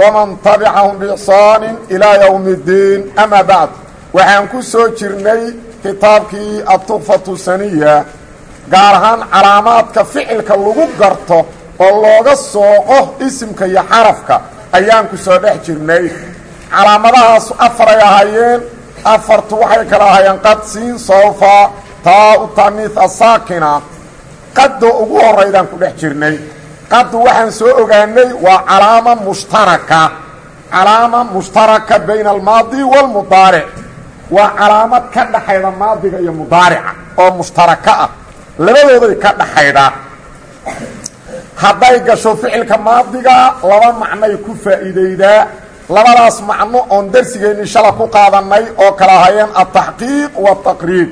waman tabicahum biixsaani ilaa yowmi iddiin amaa bacd waxaan ku soo jirnay kitaabkii adtuqfatu saniya gaar ahaan calaamaadka ficilka lagu garto oo looga sooqo isimka iyo xarafka ayaan ku soo dhex jirnay calaamadahaasu afaray ahaayeen afartu waxay kala ahaayeen qad siin soofa taa u taaniis asaakina qadda ugu horraydaan ku dhex jirnay qaddu waxaan soo ogaanay waa calaama mushtaraka calaama mushtaraka bayna almaadi wاlmudaaric waa calaamad ka dhaxayda maadiga iyo mudaarica oo mushtaraka ah. Labadooday ka dhaxaydaa hadday gasho ficilka maadiga laba macnay ku faa'iidaydaa labadaas macno oon darsigeenni shala ku qaadannay oo kala hayeen altaxqiiq waataqriib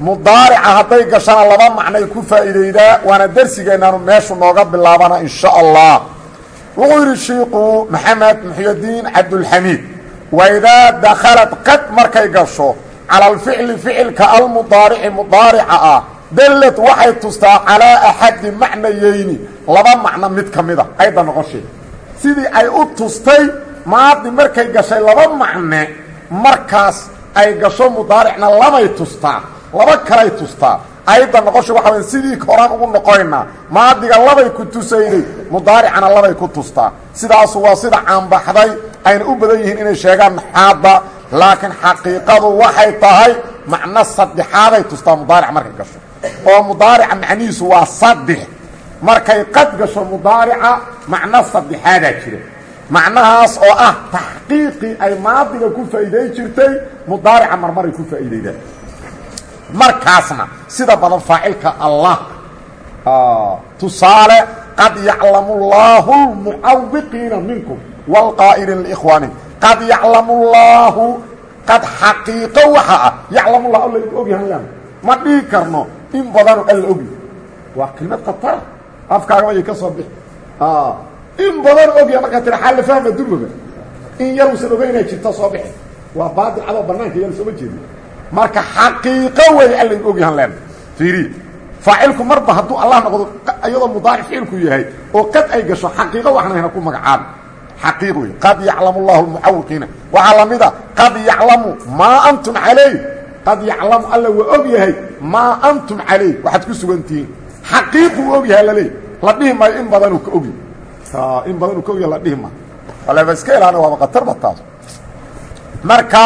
mudaarica hadday gashana laba macnay ku faa'iidaydaa waana dersigeennaanu meeshu nooga bilaabana in sha allah. Wuxuu yidhi shiiku maxamed muxyadiin cabdulxamiid waidaa dakhalad qad markay gasho cala alficli ficilka almudaarici mudaarica ah dallad waxay tustaa calaa axadi macnayeyni laba macno mid ka mid a ayda noqoshee sidii ay u tustay maadi markay gashay laba macne markaas ay gasho mudaaricna labay tustaa laba kalay tustaa. Ayadda noqosha waxa waya sidii horaan ugu noqonaynaa maadiga labay ku tusayday mudaaricana labay ku tustaa. Sidaasu waa sida caanbaxday ayna u badan yihiin inay sheegaan naxaadda laakiin xaqiiqadu waxay tahay macno saddexaaday tustaa mudaaric markay gasho. Oo mudaarica macnihiisu waa saddex. Markay qad gasho mudaarica macno saddexaadaa jira. Macnahaas oo ah taxqiiqii ay maadiga ku faa'iiday jirtay mudaarica marmaray ku faa'iidaydaan markaasna sida badan faacilka allah. Tusaale qad yaclamu llaahu lmucawiqiina minkum wاlqaa'iliin likhwaani qad yaclamu qad xaqiiqo waxa ah yaclamu lah alla ogyahan ma dhihi in badanu alla ogya waa kelmad khatara afkaagaba ay ka soo bixi. In badan ogya markaa tira xaalla fahma durmaba in yaruusan ogeynaa jirta soo bixi. Waa baadil cadoo banaanka yaan sooma jeedi marka xaqiiqo wey alla ogyahan leen fiiri faacilku marba hadduu allah noqdo iyadoo mudaaric ficilku yahay oo qad ay gasho xaqiiqo waxna hayna ku magacaabi xaqiiq qad yaclamu llahu lmucawiqiina waxaa la mida qad yaclamu maa antum calayh. Qad yaclamu alla waa og yahay antum calayh. Waxaad ku sugantihiin xaqiiquu og yahay laleey la dhihi maayo in in badanuu ka ogya la dhihi maayo. Ilaana waaba qatarba taas. Marka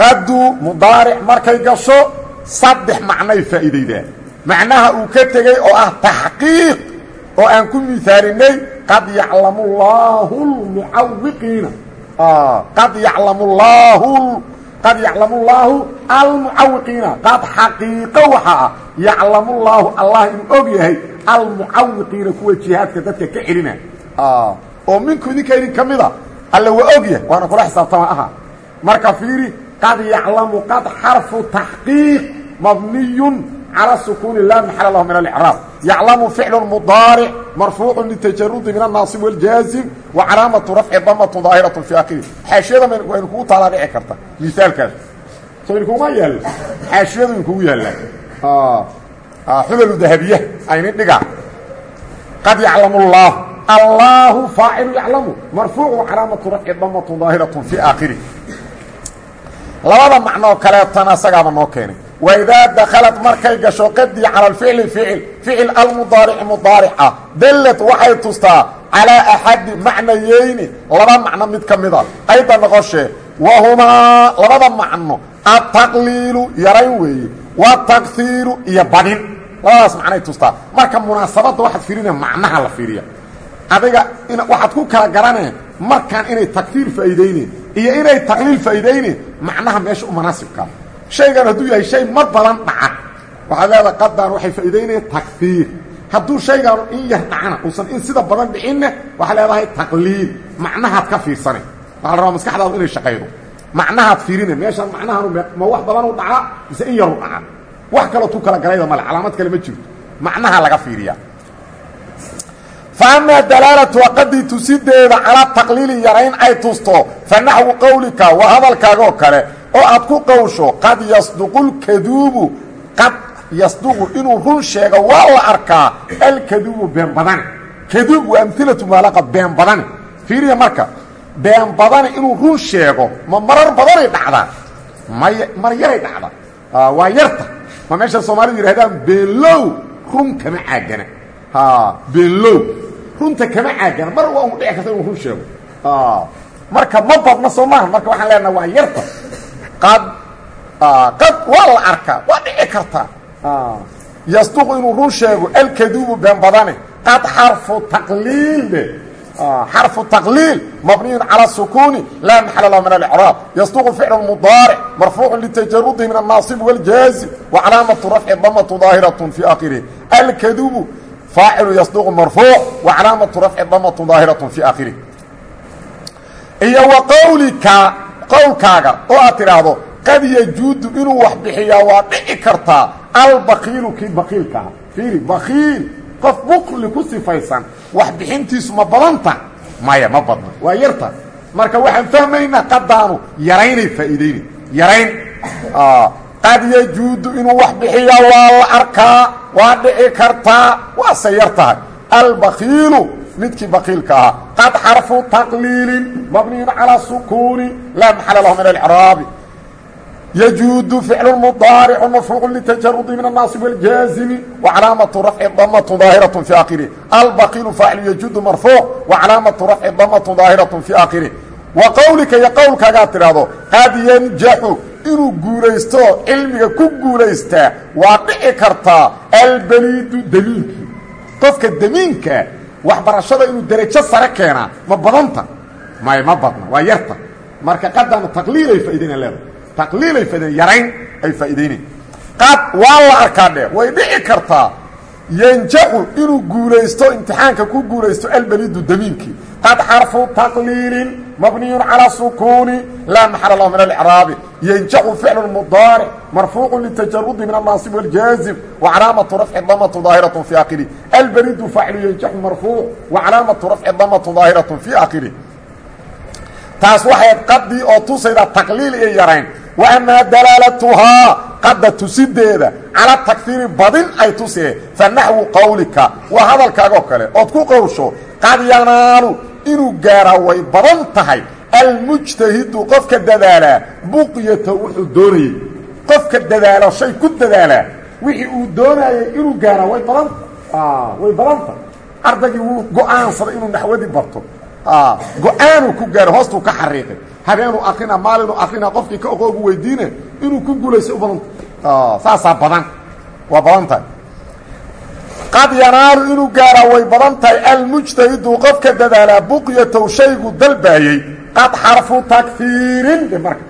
qadu mudaaric markay gasho saddex macnay faa'iidaydaa macnaha uu ka tegey oo ah taxqiiq oo aan ku miaalinay qad yaclamu llaahu lmucawiqiina qad yaclamu llaahu qad yaclamu llaahu almucawiqiina qad xaqiiqo waxa ah yaclamu llaahu allah inuu og yahay almucawiqiina kuwa jihaadka dadka ka celina. Oo minku idinka idin ka mida alle waa og yahay waana kula xisaabtama aha. Marka fiiri qad yaclamu qad xarfu taxqiiq mabniyun calى sukuuni laa maxala lahu min alicraab yaclamu ficlu mudaaric marfuucu litajarudi min annaasib wاljaazim wa calaamatu rafci damatun daahiraة fi akhiri xaashiyada waynu kugu taalaa dhici karta misaalkaas so inkuma yaalo xaashiyadu inkugu yaallaa xubalu dahabiya ayni dhiga qad yaclamu اllah allahu faacilu yaclamu marfuucu calaamatu rafci damatun daahiraة fi aakhiri labada macnoo kaleetana asagaaba noo keenay. Waidaa dakhalad markay gasho qadii cala alficli ficil ficil almudaarici mudaaric ah. Dallad waxay tustaa calaa axadi macnayeyni laba macno mid ka mida ayda noqoshee wahumaa labada macno ataqliilu yarayn weeye watakhiiru iyo badin. Labadaas macnay tustaa. Marka munaasabadda waxaad fiirinaya macnaha la fiiriya. Adiga waxaad ku kala garaneen markaan inay takfiir faa'iidayneyn iyo inay taqliil faa'iidayneyn macnaha meesha u manaasibkaa shaygan hadduu yahay shay mar badan dhaca. Waxaad leedahay qaddaan waxay faa'iidaynayeen takfiir. Hadduu shaygaanu in yar dhacana uusan in sida badan dhicinne waxaa leedahay taqliil. Macnahaad ka fiirsane waxaa la rabaa maskaxdaadu inay shaqaydo macnahaad fiirine meeshaan macnahanu ma wax badan u dhacaa mise in yaru dhaca. Wax kaloo kala galayda male calaamad kale ma jirto. Macnaha laga fiiriyaa fa amaa dalaalatu aqadii tusideeda calaa taqliili yarayn ay tusto fa naxwu qowlika waa hadalkaagoo kale oo aad ku qowsho qad yasduqu lkaduubu qad yasduqu inuu run sheego waa la arkaa alkaduubu been badane kaduub waa amhilatu maalaqa been badane fiiriya marka been badane inuu run sheego ma marar badanay dhacdaa may mar yaray dhacda waa yarta ma meesha soomaalidu yidhahdaan beenlow run kama caagana beenlow runta kama caagana mar waa unu dhici karta inuu run sheego marka ma badna soo maaha marka waxaan leenaha waa yarta qad qad waa la arkaa waa dhici kartaa yasduqu inuu run sheego alkaduubu been badane qad xarfu taqliil de xarfu taqliil mabniyu calى الsukuni laa maxala lah min اlcraab yasduqu ficl mudaaric marfuucu litajarudi min الnaasib wاljaazim wacalaamatu rafci damatu daahiraة fi akhirih alkadubu faacilu yasduqu marfuuc wacalaamatu rafci damatu daahiraة fi akhirih iyo qowlika qowlkaaga oo aad tidhaahdo qad yajuudu inuu wax bixiyaa waa dhici kartaa albakiilu kii bakiilkaa fiiri bakiil qof bukli ku sifaysan wax bixintiisu ma badanta? maya ma badna waa yarta. marka waxaan fahmaynaa qadaanu yaraynay faa'iidayna yarayn qad yajuudu inuu wax bixiya waa la arkaa waa dhici kartaa waase yar tahay albakiilu midkii bakiilka ahaa qad xarfu taqliilin mabniyin calaa sukuuni laa maxala lahu min alcraabi yajuudu ficlu mudaaricu mafruuqu litajarudi min annaasib wاljaazimi wacalaamatu rafci damatu daahiratu fi akhirih albakiilu faacilu yajuudu marfuuc wacalaamatu rafci damatu daahiratu fi akhirih wa qowlika iyo qowlkaagaa tidhaahdo qad yanjaxu inuu guulaysto cilmiga ku guulaystaa waa dhici kartaa albelidu demiinkii qofka demiinka waxbarashada inuu derajo sare keenaa ma badanta? May ma badna waa yarta. Marka qadana taqliilay faaidayna leedahay. Taqliilay faaideen yarayn ay faa'iidaynayn. Qad waa la arkaa dhe way dhici kartaa yanjaxu inuu guulaysto imtixaanka ku guulaysto albelidu damiinkii qad xarfu taqliilin mabniyun calى sukuuni laa maxala lahu min alcraabi yanjaxu ficlu mudaaric marfuucu litajarudi min الnaasib wاljaazim wacalaamatu rafci damatu daahiraة fi akhirih albelidu faacilu yanjaxu marfuuc wacalaamatu rafci damatu daahiraة fi akhirih taas waxay qadii oo tusayda taqliil iyo yarayn wa amaa dalaalatuhaa qadda tusideeda cala takfiiri badin ay tusee fa naxwu qowlika waa hadalkaagoo kale ood ku qowsho qad yanaalu inuu gaaraa way badan tahay almujtahidu qofka dadaalaa buqyata wuxuu doonayey qofka dadaalo shay ku dadaalaa wixii uu doonayey inuu gaaraa way badan way badanta ardaygii wuu go'aansaday inuu naxwadii barto. Go'aanuu ku gaaro hoostuu ka xariiqay. Habeenuu akrina maalinuu akrina qofkii ka oqoogu weydiine inuu ku guulayso u badanta saasaa badan. Waa badan tahay qad yanaalu inuu gaaraa way badan tahay almujtahidu qofka dadaalaa buqyatow shaygu dalbaayey qad xarfu takfiirin. De marka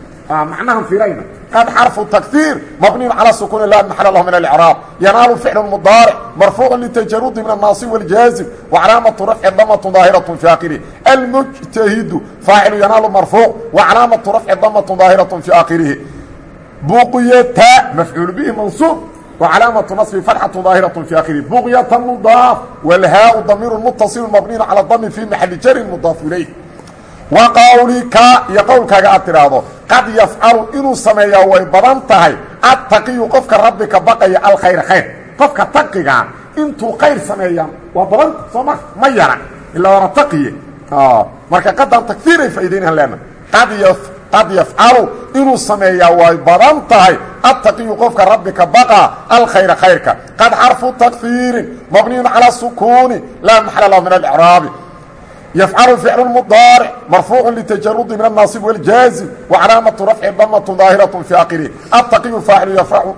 macnahan firayna qad xarfu takfiir mabniyun calaa sukuuni laa maxala lahu min alcraab yanaalu ficlu mudaaric marfuucun litajaruudi min annaasib waljaasim wa calaamatu rafci damatun daahiratun fi aakhirih almujtahidu faacilu yanaalu marfuuc wa calaamatu rafci damatun daahiratun fi aakhirihi. Buqyata mafcuulu bihi mansuub وcلاaمة نصب فتحة ظاaهرة في آkره بغية مضاaف والhاء ضمير متصل مبني على الضم في محل jر مضاaف إليه وqwlka iyo qowlkaaga aad tidhaahdo qad yafcalu inuu sameeyaa way badan tahay aلتaqiyu qofka rabbi ka baqaya alkhayr khayr qofka taqiga intuu khayr sameeyaa waa badanta soo ma ma yara ilaa waana taqiye marka qadan takفiiray faa'idaynaan lena qad yafcalu inuu sameeyaa way badan tahay. Attaqiyu qofka rabbika baqa alkhayra khayrka. Qad xarfu takfiirin mabniyun calaa sukuuni laa maxala lahu min alicraabi yafcalu ficlu mudaaric marfuucu litajarudi min annaasib waljaasim wa calaamatu rafci damatu daahiratu fi akhirih attaqiyu faacilu yafracu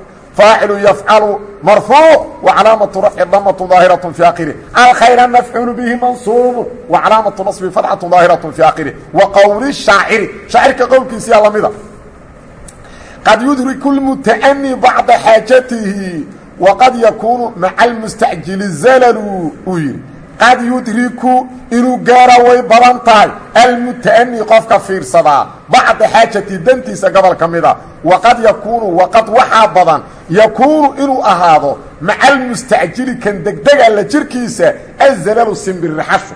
yafcalu marfuuc wacalaamatu rafci damatu daahiraة fi akhirih alkhayra mafcuulu bihi mansuubu wacalaamatu naصbi fatxatu daahiraة fi akhirih wa qowli shaaciri shaacirka qowlkiisiyaa lamida qad yudriku اlmutaأni bacda xaajatihi waqad yakuunu maca اlmustacjili zalalu uu yidhi qad yudriku inuu gaara way badan tahay almuta'ani qofka fiirsadaa bacda xaajati dantiisa gobol ka mida waqad yakuunu waqad waxaa badan yakuunu inuu ahaado maca almustacjili kan degdega la jirkiisa azalalu simbirixashu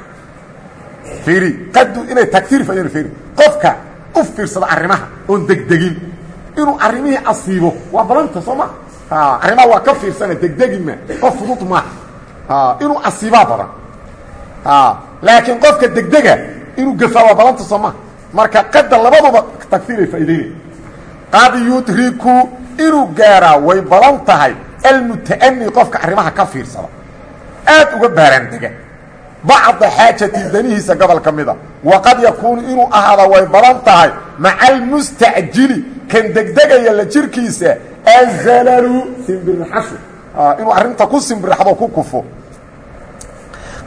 fiiri qadu inay tagtiir fayeen fiiri qofka u fiirsada arrimaha oon degdegin inuu arrimihii asiibo waa badanta soo ma arrimaha waa ka fiirsana degdegi ma qof fudud maaha inuu asiibaa laakiin qofka degdega inuu gafaa waa badanta soo maha marka qada labaduba tagtiiray faa'idaynay qad yudriku inuu gaaraa way badan tahay almuta'ani qofka arrimaha ka fiirsada. Aad uga baaraandega bacda xaajati danihiisa gobol ka mida. Waqad yakuunu inuu ahaada way badan tahay maca almustacjili kan degdegaya la jirkiisa azalalu simbirixashu inuu arrinta ku simbirixdo ku kufo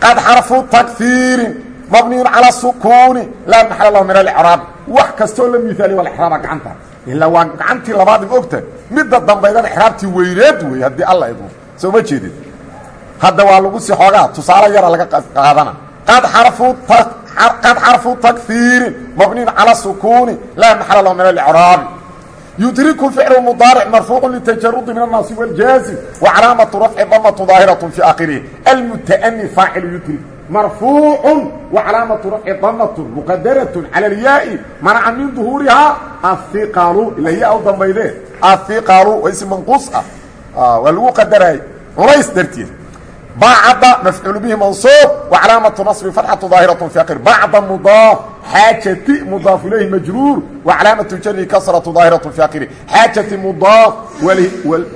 qad xarfu takfiirin mabniyun calى sukuuni laa maxala lahu min alicraab wax kastoo la miaaliya waa ixraaba gacanta ilaa waa gacantii labaad ima ogta midda dambaydana ixraabtii weyneed wey haddii alla idmo soo ma jeedid hadda waa lagu si xoogaa tusaale yara laga qaadana qad xarfu takfiirin mabniyun calى sukuuni laa maxala lahu min alicraabi yudriku ficl mdaarc marfuucu litajarudi min الnaasi wاljaazim wacalaamatu rafci damatu daahiraة fi akhirihi almuta'ni faacil yudrik marfuucu wacalaamatu rafci damatu muqadaraة calى اlyaai manaca min duhuurihaa ahiqalu ila ya u dambayde ahiqalu waa ism manquus ah waa lagu qadaray culays darteed bacda mafcuul bihi mansuub wacalaamatu naصbi fatxatu daahiraة fi akhir bacda mudaaf xaajati mudaaf ilayhi majruur wacalaamatu jari kasratu daahiraة fi akhiri xaajati mudaaf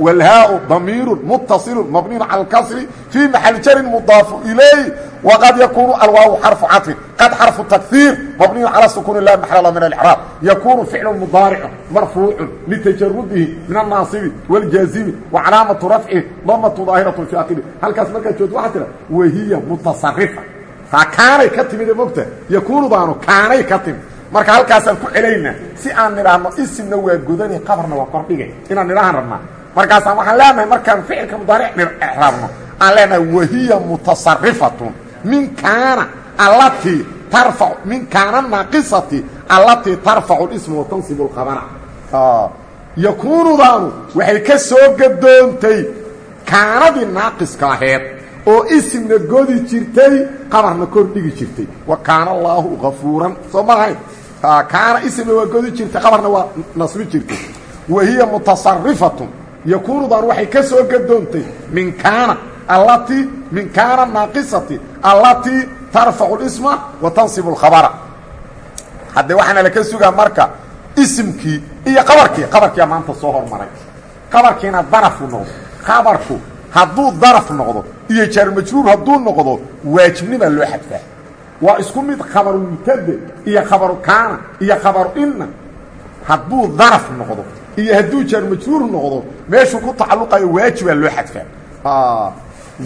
wlhaau damiiru mutasilu mabniyu cala اlkasri fii maxali jarin mudaafu ilayh wqad yakunu alwaaw xarfu caطfin qad xarfu takhiir mabniyu calى sukuuni la maxala min اlcraab yakunu ficlu mudaaricu marfuucu litajarudihi min الnaasibi wاljaazimi wacalaamatu rafcihi damatu daahiraة fi akhiri halkaas markaad joogto waxaa tira wahiya mutasarifa taa kaanay ka timid mogta? Yakunudaanu kaanay ka timid. Marka halkaasaan ku celaynaa si aan nidhaahno isimna waa godani qabarna waa kordhige. Inaan nidhahan rabnaa. Markaasaan waxaan leenahay markaan ficilka mudaaric raabno aan leenahay wahiya mutasarifatun min kaana allatii tarfacu min kaana naaqisati allatii tarfacu isma watansibu lkhabara yakunudaanu waxay ka soo gadoontay kaanadii naaqiska aheed oo isimna godi jirtay qabarna kor dhigi jirtay. Wa kaana allaahu kafuuran soo maahayn kaana isimna waa godi jirtay qabarna waa nasbi jirtay. Wa hiya mutasarifatun yakunudan waxay ka soo gadoontay. Min kaana allatii min kaana naaqisati allatii tarfacu isma wa tansibu lkhabara haddee waxaana laka sugaa marka isimkii iyo qabarkii qabarkiia maanta soo hormaray. Qabarkiina darafu noqdo. Qabarku hadduu daraf noqdo iyo jaarmajruur hadduu noqdo waajibnimaa loo xadfaa. Waa isku mid khabaru mubtade iyo khabaru kaana iyo khabaru inna. Hadduu daraf noqdo iyo hadduu jaarmajruur noqdo meeshuu ku tacalluqayo waajibaa loo xadfaa.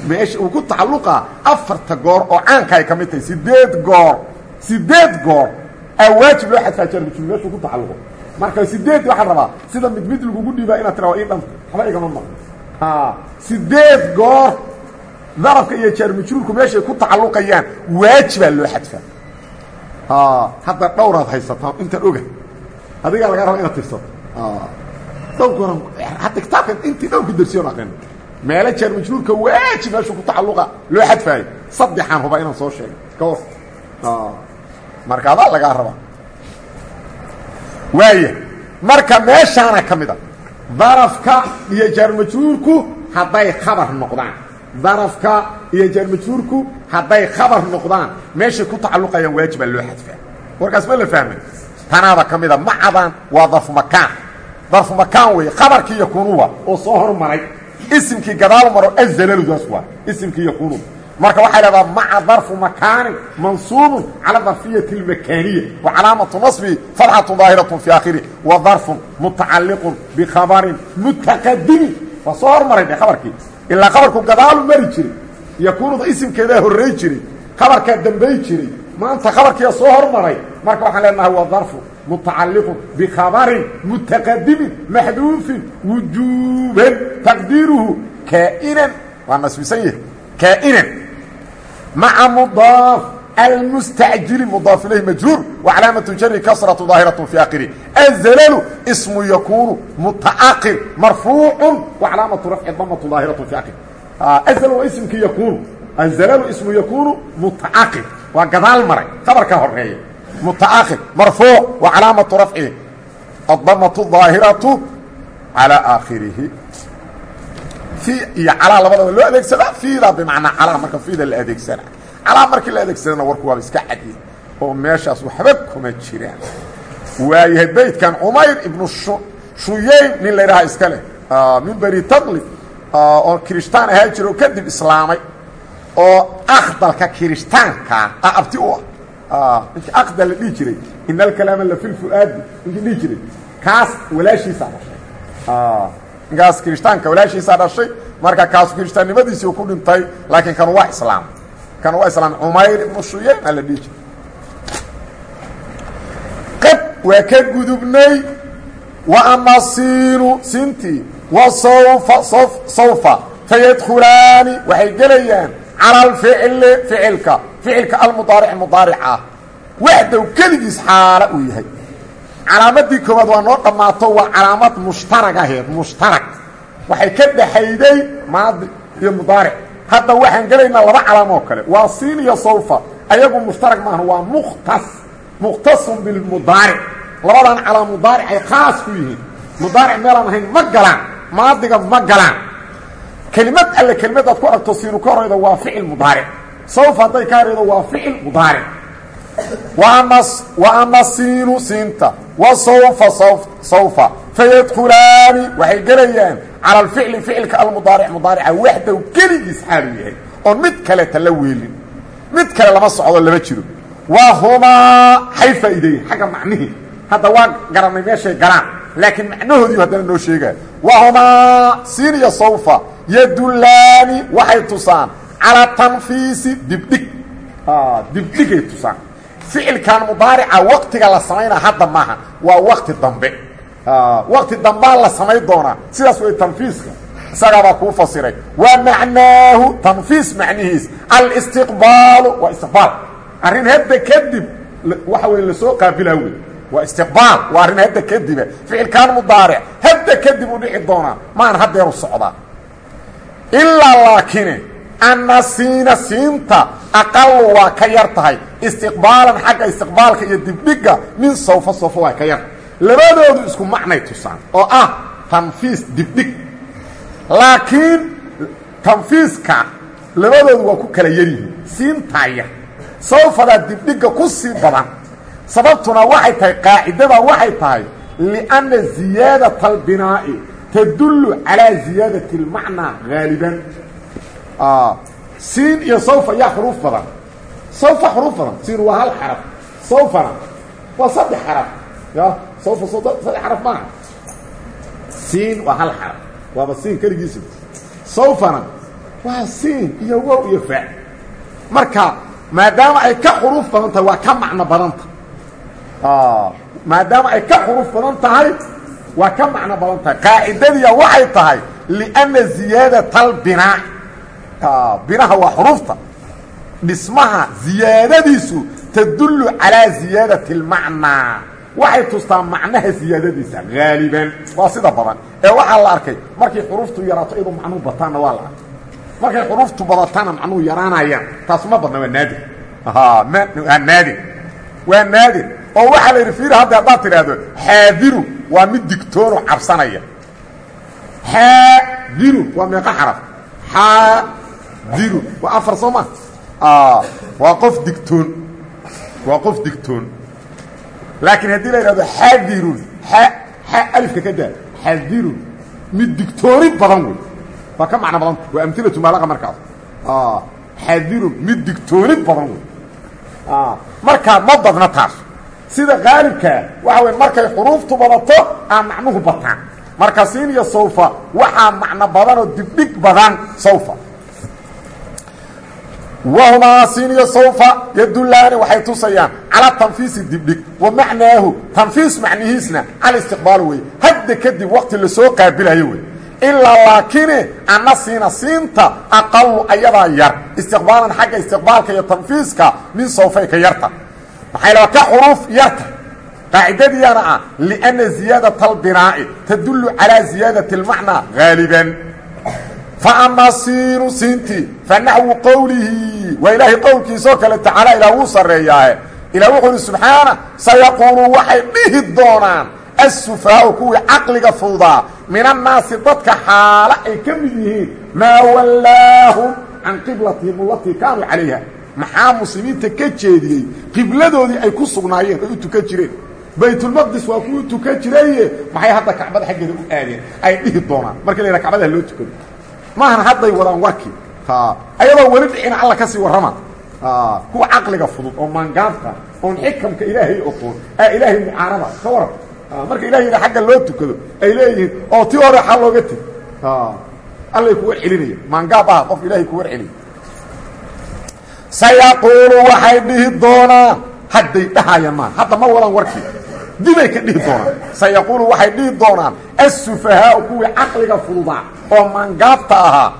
Meesha uu ku tacalluqaa afarta goor oo caanka ay ka mid tahay sideed goor sideed goor aa waajib loo xadfaa jaarmajruur meeshuu ku tacalluqo. Marka sideed waxaan rabaa sida mid mid lagugu dhiibaa inaad tira waa ii dhanta waxba sideed goor darabka iyo jaarmajruurku meeshay ku tacalluqayaan waajibaa loo xadfaa hadda dhowraad haysataa intaan oga. Adigaa lagaa raba inaad tirsato. Dhowr goor hadda kitaabkan intii dhowrku darsiyon aqrina meelo jaarmajruurka waajib meeshuu ku tacalluqa loo xadfaayo saddexaan hubaa inaan soo sheegay. Ka war marka adaa lagaa rabaa waaya marka meeshaana ka mid a darafka iyo jaarmajruurku hadday khabar noqdaan darafka iyo jaarmajhuurku hadday khabar noqdaan meeshay ku tacalluqayaan waajibaa loo xadfaa warkaas ma la fahmay tanaada ka mida macadan waa darfumakaan darfumakaan weeye khabarkii yakuunuwa oo soo hormaray isimkii gadaal maro azalaludaas waa isimkii yakuunu marka waxay dhahdaa maca darfu makaanin mansuubun cala darfiyati اlmakaaniya wa calaamatu nasbihi fatxatun daahiratun fi aakhirih wa darfun mutacalliqun bikhabarin mutaqadimin waa soo hormaray deh khabarkii ilaa khabarku gadaalu mari jiray yakunuda isimkeedaa horrey jiray khabarkaa dambay jiray maanta khabarkiia soo hormaray. Marka waxaan leenahay waa darfu mutacaliqun bikhabarin mutaqadimin maxduufin wujuuban taqdiiruhu kaa'inan waa nasbisan yahay kaa'inan maca mudaaf almustacjili mudaaf ilayhi majruur wacalaamatu jari kasratu daahiratu fi akhiri azalalu ismu yakunu mutaaqir marfuucu wacalaamatu rafci damatu daahiratu fi akhiri azal waa ismkii yakunu azalalu ismu yakunu mutaaqir waa gadaal maray khabarka horreeya mutaaqir marfuuc wacalaamatu rafci adamatu daahiratu calaa aakhirihi i iyo calaa labadaba loo adeegsadaa fiida bimacnaa calaa marka fiida la adeegsana calaa markii la adeegsadana warku waaba iska cadiy oo meeshaas waxba kuma jiraan. Waayahay beydkan cumayr ibnu shuyayn nin la ydhaha iska leh min taqlib oo kirishtaan ahaa jira kadib islaamay oo akdalka kirishtaanka ah abti u ah ninkii akdal la dhihi jiray. Ina alkalaama la fi lfu'aadi ninkii dhihi jiray. Kaas walaashiisaa dhashay. Ninkaas kirishtaanka walaashiisaa dhashay. Marka kaasu kirishtaannimadiisii u ku dhintay laakiin kanu waa islaam kanu waa islaam cumayr ibnu shuyayn aa la dhihi jiray qad waa ka gudubnay wa ama siinu sintii wa sawfa sawfa fayadkhulaani waxay gelayaan cala alficli ficilka ficilka almudaaric mudaaric ah waxdow keligiis xaala uu yahay. Calaamadii koowaad waa noo dhammaato waa calaamad mushtarag aheed mushtarag waxay ka dhaxayday maadi iyo mudaaric hadda waxaan gelaynaa laba calaamo oo kale. Waa siin iyo sawfa. Ayagu mushtarag maaha. Waa mukhtas. Mukhtasun bilmudaaric labadan calaa mudaaric ay khaas ku yihiin. Mudaaric meelaan ahayn ma galaan. Maadiga ma galaan. Kelimad alle kelimadaad ku aragto siinu ka horayda waa ficil mudaaric sawfa hadday ka waa ficil mudaaric wa ama siinu siinta. Wa sawfa sawfa. Fayadkhulaani waxay gelayaan cala alficli ficilka almudaaric mudaarica waxdow keligiis xaaluu yahay oon mid kaleta la weelin. Mid kale lama socdo lama jiro. Waa humaa hay faa'iideeyen xagga macnihii hadda waa garanay meeshay galaan laakiin macnahoodii haddana noo sheegaa wa humaa siin iyo sawfa yadullaani waxay tusaan calaa tanfiisi dibdhig. Dibdhigay tusaan. Ficilkan mudaarica waktiga la samaynaa hadda maaha waa wakti dambe wakti dambaa la samayn doonaa sidaas way tanfiiska isagaabaa kuu fasiray wa macnaahu tanfiis macnihiis alistiqbaalu waa istiqbaal arrin hadda kadib waxa wey la soo qaabilaa wey waa istiqbaal waa arrin hadda kadiba ficilkan mudaaric hadda kadib u dhici doonaa maan haddeeru socdaa ilaa laakine anna siina siinta aqalu waa ka yar tahay istiqbaalan xagga istiqbaalka iyo dibdhiga min sawfa sawfa waa ka labadoodu isku macnay tusaan oo ah tanfiis dibdhig laakiin tanfiiska labadoodu waa ku kala yaryihiin siintaa yar sawfadaa dibdhiga ku sii badan sababtuna waxay tahay qaacidada waxay tahay lianna ziyaadata albinaa'i tadullu calaa ziyaadati اlmacnaa haaliban siin iyo sawfa yaa xuruuf badan. Sawfa xuruuf badan siin waa hal xaraf. Sawfana waa saddex xaraf sawfa saddex xaraf maaha. Siin waa hal xaraf waaba siin keligiisa. Sawfana waa siin iyo wow iyo faa marka maadaama ay ka xuruuf badan tahay waa ka macno badanta maadaama ay ka xuruuf badan tahay waa ka macno badan tahay. Qaacidadiya waxay tahay lianna ziyaadata albinaa binaha waa xuruufta. Dhismaha ziyaadadiisu tadullu calaa ziyaadati اlmacnaa waxay tustaa macnaha ziyaadadiisa haaliban waa sida badan. Ee waxaa la arkay markay xuruuftu yaraato iyadoo macnuhu bataanna waa la arkay. Markay xuruuftu badataana macnuhu yaraanayaan taas ma badna waa naadir waa naadir waa naadir oo waxaa la yidhi fiir hadda haddaad tidhaahdo xaadiru waa mid digtoonu cabsanaya. Xaadiru waa meeqa xaraf. Xaadiru waa afar soo ma? Waa qof digtoon. Waa qof digtoon laakiin haddii la yidhahdo xadirun xa alifka ka daa xadirun mid digtooni badan wey waa ka macno badanta waa amilatu maalaqa markaas. Xadirun mid digtooni badan wey markaa ma badna taas. Sida qaalibkaa waxa wey markay xuruuftu badato aa macnuhu bataan. Marka siin iyo sawfa waxaa macno badanoo dibdhig badan sawfa wahumaa siin iyo sawfa yadulaani waxay tusayaan calaa tanfiisi dibdhig wa macnaahu tanfiis macnihiisna alistiqbaalu wey hadda kadib waqti la soo qaabilayo wey ilaa laakine anna siina siinta aqalu ayadaa yar istiqbaalan xagga istiqbaalka iyo tanfiiska min sawfay ka yarta maxay laba ka xuruuf yarta qaacidadiyaana ah lianna ziyaadata albinaa'i tadullu calaa ziyaadati اlmacnaa haaliban ama siinu siintii fa naxwu qowlihi waa ilaahay qowlkiisoo kale tacaala ilaah wuu sarreeyaahe ilah wuxuu ihi subxaana sayaquulu waxay dhihi doonaan assufahaau kuwii caqliga fududaa min annaasi dadka xaalo ay ka mid yihiin maa wallaahum can qiblatihim alatii kaanuu calayha maxaa muslimiinta ka jeediyey qibladoodii ay ku sugnaayeen ay u tukan jireen baytulmaqdis waa kuwii tukan jiraye maxay hadda kacbada xaggeeda u aadeen ay dhihi doonaan markii la yidhaha loo tukado maahan hadday wadaan warkii ayadoo weli dhicina alla ka sii warrama. Kuwa caqliga fudud oo maangaafka oon xikamka ilaahay oqoon aa ilaahay mucaarada ka waran marka yidha agga loo tukado ay leeyihiin oo tii hore xal looga teg allay ku war celinaya. Maangaab ah qof ilaahay ku war celiya sayaquulu waxay dhihi doonaan. Hadday dhahayaan maa hadda ma wadan warkii dibay ka dhihi doonaan. Sayaquulu waxay dhihi doonaan assufahaau kuwii caqliga fududaa oo maangaabta ahaa.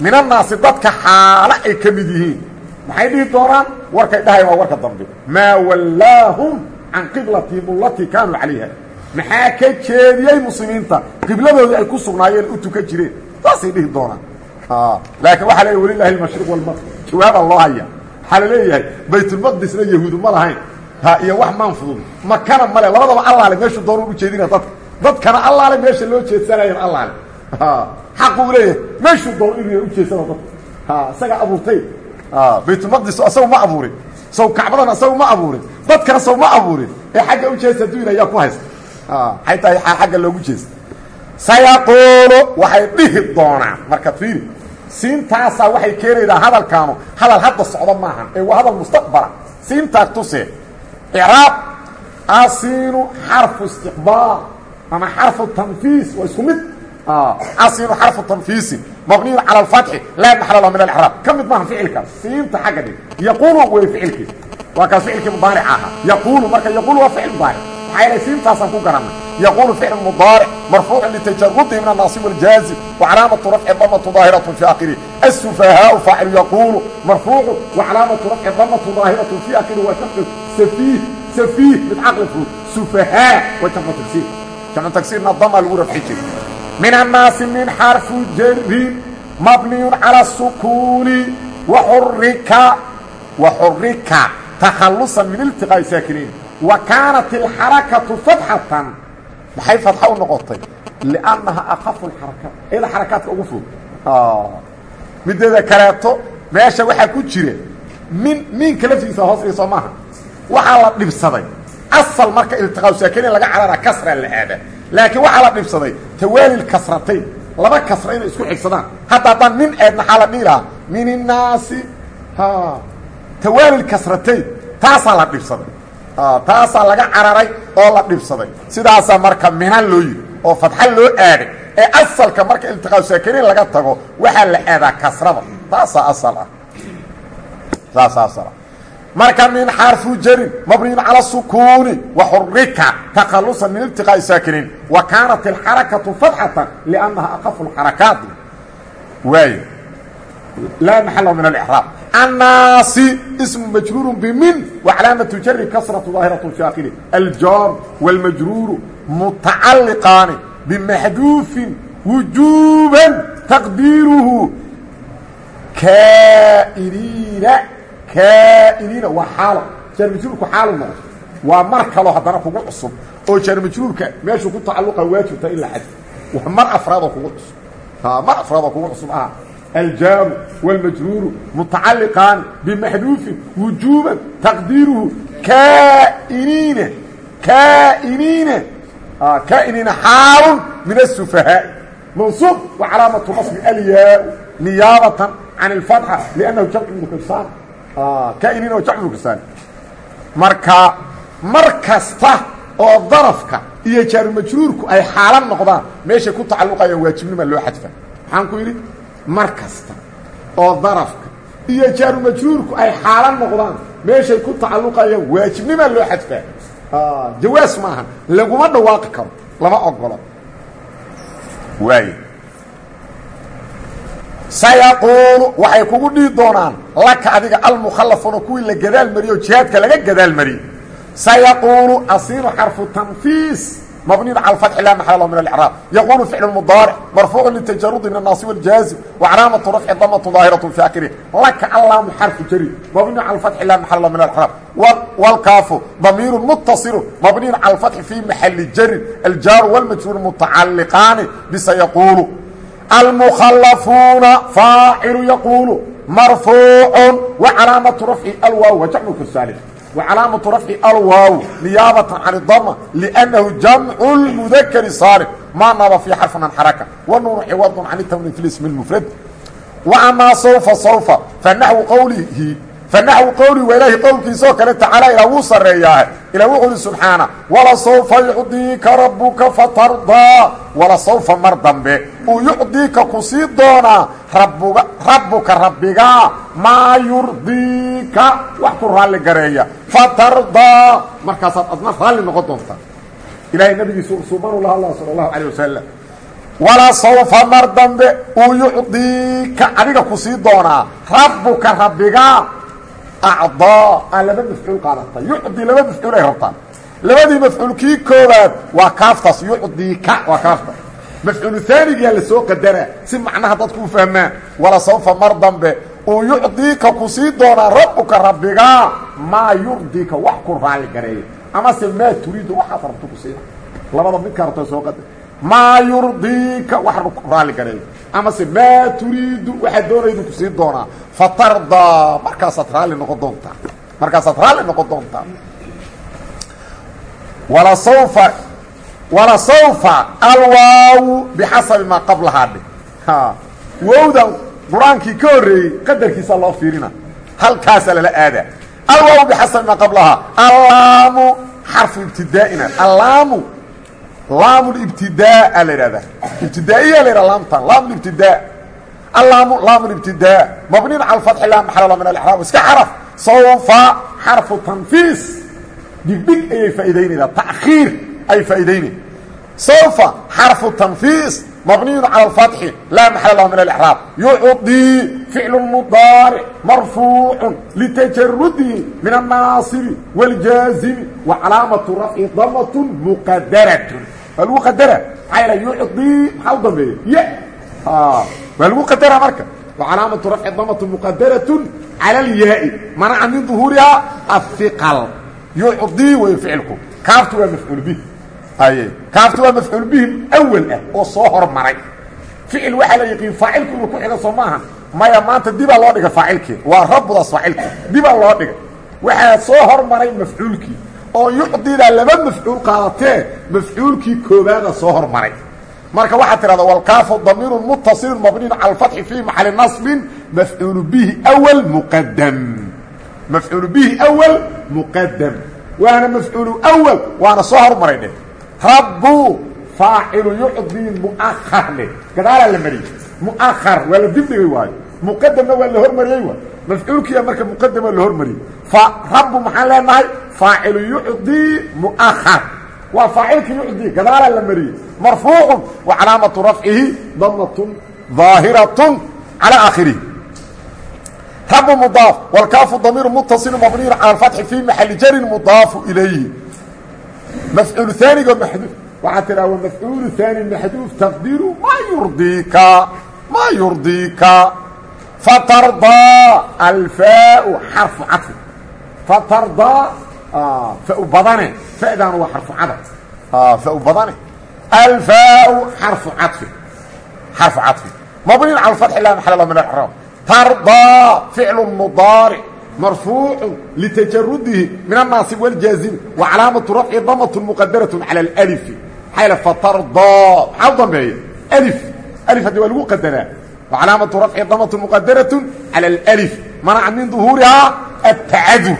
Minannaasi dadka xaalo ay ka mid yihiin. Maxay dhihi doonaan? Warkay dhahayaan waa warka dambe maa wallaahum can qiblatihim alatii kaanuu calayha. Maxaa ka jeediyey muslimiinta? Qibladoodii ay ku sugnaayeen u tukan jireen. Saasay dhihi doonaan. Laakiin waxaa leeyahy walilahi almashriq walmaqrib jawaabaa loo haya waxaa la leeyahay baytulmaqdisna yahuudu ma lahayn. Ha iyo wax maan fudud. Makana male labadaba allaale meeshuu doonu u jeedina dadka. Dadkana allaale meesha loo jeedsanayan allaale xaqu u leeyahay meeshuu doon inuu ujeedsana dadka isagaa abuurtay. Baytulmaqdis asagu ma abuurin. Saw kacbadana asagu ma abuurin. Dadkana saw ma abuurin. Ee xagga u jeesta adduun ayaa ku haysta. Maxay tahay xagga loogu jeesta sayaquulu waxay dhihi doonaan. Marka fiiri siintaasaa waxay keenaydaa hadalkaanu hadal hadda socdo maahan. Ee waa hadal mustaqbala. Siintaa tuse icraab asiinu xarfu istiqbaal ama xarfu tanfiis waa isku mid asiinu xarfu tanfiisin mabniyun cala alfatxi laa maxala lahu min alcraab ka mid maaha ficilkaas siinta xagga dhig yaquulu wey ficilkii waa kaas ficilkii mudaaric ahaa yaquulu marka yaquulu waa ficil mudaaric maxaa yeelay siintaasaan ku garanay يقول فعل مضارع مرفوع لتجرده من الناصب والجازم وعلامة رفع ضمة ظاهرة في آخره السفهاء فاعل يقول مرفوع وعلامة رفع ضمة ظاهرة في آخره وشمع سفيه سفيه من عقل الفروض سفهاء وشمع تكسير شمع تكسيرنا الضمة الأولى في min annaasi min xarfu jarin mabniyun cala sukuuni waxurika waxurika takhallusan min iltiqaa'i saakiniin wa kaanat alxarakatu fatxatan maxay fatxa u noqotay liannaha akhafu alxarakaat iyada xarakaadka ugu fog mideeda kaleeto meesha waxaa ku jira min miinka laftigiisa hoos dhigi soo maaha la dhibsaday asal marka iltiqaau saakiniin laga carara kasra la aada laakiin waxaa la dhibsaday tawaalil kasratayn laba kasra inay isku xigsadaan. Hadda haddaan min eed maxaa la dhihi lahaa min innaasi tawaalil kasratayn taasaa la dhibsaday. Taasaa laga cararay oo la dhibsaday. Sidaasaa marka minan loo yidhi oo fadxa loo aaday ee asalka marka iltiqaa saakiniin laga tago waxaa la aadaa kasrada. Taasaa asal ah. Taasaa ah. Marka min xarfu jarin mabniyun cala sukuuni waxurika takhalusan min iltiqaa'i saakiniin wa kaanat alxarakatu fatxatan liannaha aqafu lxarakaat waay laa maxala min alcraab الناaص اسم مجrور بmن وعلاaمة jر كسرة ظاaهرة في آkره الjاr والمجrور متacalقاaن بمحdوف وuجوبا تقديiرهu kاniina kاniina waa xaalo jaarmajruurku xaalu noqdo waa mar kaloo haddana kugu cusub oo jaarmajruurka meeshuu ku tacaluqa waajibta in la xadfo waa mar afraadoo kugu cusub mar afraadoo kugu cusub ah الjاar والmجrوur متacalقاan بمحdوuفi وuجوبا تqديiرهu kاniina kاniina kاniina xaal min السفhاaء منصوب وcلاaمaة نصب الyاء نiyaabaة عaن الفتحة لأنه جمع مkrsaan kاniina waa جمع mkrsaan marka mar kasta oo darفka iyo jaarumajruurku ay xaalan noqdaan meeshay ku tacaluqayaan waajibnima loo xadfa. Maxaan ku yidhi? Mar kasta oo darafka iyo jaaru majruurku ay xaalan noqdaan meeshay ku tacalluqayaan waajibnimaa loo xadfaa jawaas maaha laguma dhawaaqi karo. Lama ogolo waay sayaquulu waxay kugu dhihi doonaan laka adiga almukhallafuuna kuwii la gadaal mariyo jihaadka laga gadaal mariyey sayaquulu asiinu xarfu tanfiis مبني على الفتح لا محل له من الإعراب يقول فعل المضارع مرفوع للتجرد من الناصب والجازم وعلامة رفع ضمة ظاهرة في آخره لك اللام حرف جري مبني على الفتح لا محل له من الإعراب والكاف ضمير متصل مبني على الفتح في محل جر الجار والمجرور متعلقان بسيقول المخلفون فاعل يقول مرفوع وعلامة رفع الواو وجمع الثالث وعلامة رفع الواو نيابة عن الضمة لأنه جمع المذكر صارف ما نضى في حرف عن حركة والنون عوض عن التمرين في الاسم المفرد وأما fanaxwu qowli waa ilaahi qowlkiisaoo kale tacaala ilaa wuu sarreeyaa ilaa wuxuuli subxaana walasawfa yucdiika rabbuka fatardaa walasawfa mar dambe uu yucdiika ku sii doonaa rabbuga rabbuka rabbiga maa yurdiika wax ku raalli gareeya fatardaa markaasaad adna raalli noqon doontaa ilaahay nabigiisa usuubanuu la hadlaa sala allahu calay wasalam walasawfa mar dambe uu yucdiika adiga ku doonaa rabbuka rabbiga acdaa aan laba mafcuul qaadatay yucdi laba mafcuul ay rabtaan labadii mafcuulkii koobaad waa kaaftaas yucdiika waa kaafta mafcuulu haanigiyaa la soo qadaraa si macnaha dadku u fahmaan wala sawfa mar dambe uu yucdiika ku sii doonaa rabbuka rabbigaa maa yurdiika wax ku raali gareeya amase maa turiidu waxaad rabto ku siina labada midkaa rabto soo qadar maa yurdiika wax raali gareeyo. Amase maa turiidu waxaad doonaydu ku sii doonaa. Fatardaa markaasaad raalli noqon doontaa. Markaasaad raalli noqon doontaa. Wala saufa wala saufa alwaawu bixasabi maa qablahaa dhe wowdan qur'aankii ka horreeyey qadarkiisa loo fiirina. Halkaasaa lala aadaa. Alwaawu bixasabi maa qablahaa. Allaamu xarfu ibtidaa'ina. Allaamu laam ibtidaa la ihahdaa ibtidaa'iya la yidhaha laamtan laam ibtidaa allaamu laam ibtidaa mabniin cala alfatxi laa maxalala min alixraab iska xaraf. Sawfa xarfu tanfiis. Dhigdhig ayay faa'idaynaydaa ta'khiir ay faa'idaynay sawfa xarfu tanfiis. Mabniin cala alfatxi laa maxala lahu min alixraab yucdii ficlu mudaaric marfuucun litajarudihi min annaasibi wاljaazimi wa calaamatu rafci damatun muqadaratun waa lagu qadara. Yaele yucdii maxaa u dambeeya ya waa lagu qadara marka. Wa calaamatu rafci damatun muqadaratun cala alyaai manaca min duhuurihaa ahiqal yucdii way ficilku. Kaaftu waa mafcuul bih kaaftu waa mafcuul bihi awal ah oo soo hormaray. Ficil waxaa la yiqiin faacilku inuu ku xigo soo maaha. Maya maanta dibaa loo dhigay faacilkii. Waa rabdaas faacilkii dibaa loo dhigay waxaa soo hormaray mafcuulkii oo yucdidaa laba mafcuul qaadatee mafcuulkii koobaada soo hormaray. Marka waxaad tidhahda walkaafu damiirun muttasilun mabniin cala alfatxi fii maxali nasbin mafcuulu bihi awal muqadam mafcuulu bihi awal muqadam waana mafcuulu awal waana soo hormaray rabbu faacilu yucdii mu'ahar dheh. Gadaalaa la mariyey. Mu'ahar waa la dibdhigay waayo. Muqadamna waa la marka muqadama la hormariyey fa rabbu maxaan leenahay faacilu yucdii mu'ahar waa faacilkii yucdii gadaalaa la mariyey marfuucun wa calaamatu rafcihi damatun ظaahiratun calى aakhirihi rabu mudaaf wاlkaafu damiiru mutasilu mabniyu calى اfatxi fii maxali jarin mudaafu ilayhi mafcuul aanigo maxduuf waxaa tidhaha wa mafcuulu haani maxduuf taqdiiru maa yurdiika maa yurdiika fatardaa alfaau xarfu cadfi fatardaa fau badane fa'daanu waa xarfu cadaf fau badane. Alfaau xarfu cadfi. Xarfu cadfi. Mabniin cala alfatxi laa maxala lahu min alcraab tardaa ficlu mudaaric marfuucu litajarudihi min annaasib wاljaazimi wa calaamatu rafci damatun muqadarat cala alalifi maxaa yal fatardaa maxaa u dambeeya alif. Alif haddii waa lagu qadaraa wa calaamatu rafci damatun muqadarat cala alif manaca min duhuurihaa atacadur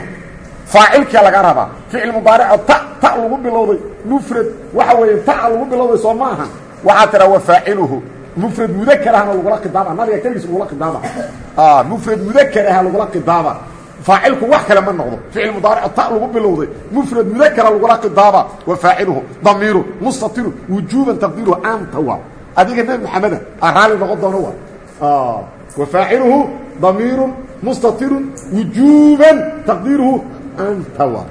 faacilkia laga rabaa. Ficil mudaarico ta ta lagu bilowday. Mufrad waxa weeye taa lagu bilowday soo ma ahan waxaa tiraa wa faaciluhu. Mufrad mudakarahna lagula khidaaba nabiga keligiis lagula khidaaba mufrad mudakaraha lagula khidaaba faacilku wax kale ma noqdo. Ficil mudaarico ta lagu bilowday. Mufrad mudakara lagula khidaaba wa faaciluhu. Damiiru mustatiru wujuuban taqdiiruhu anta waa. Adiga nebi maxameda aa raalli noqon doono waa. Wafaaciluhu damiiru mustatiru wujuuban taqdiiruhu anta wa